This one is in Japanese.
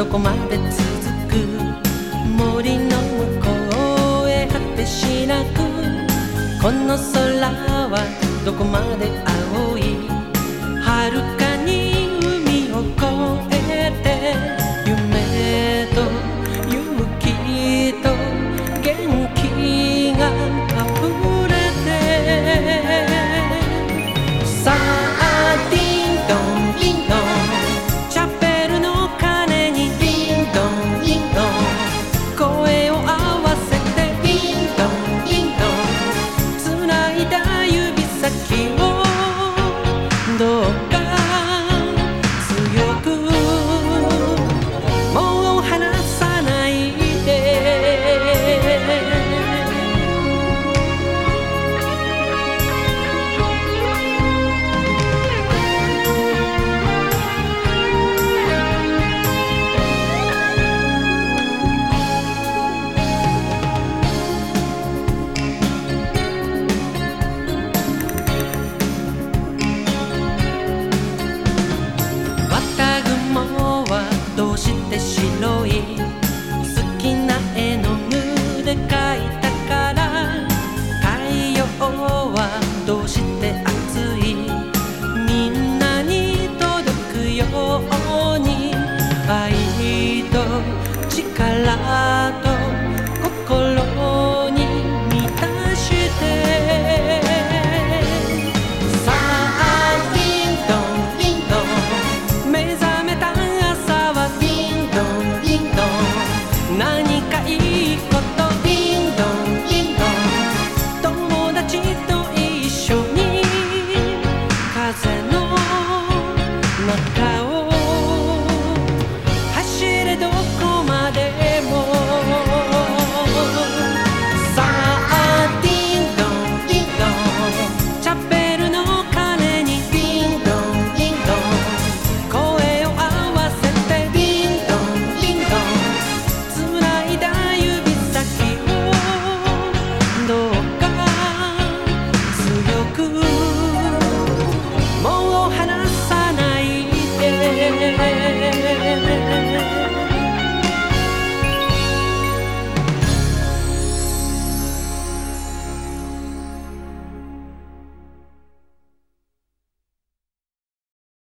どこまで続く森の向こうへ果てしなくこの空はどこまで青い good. として熱いみんなに届くように愛と力と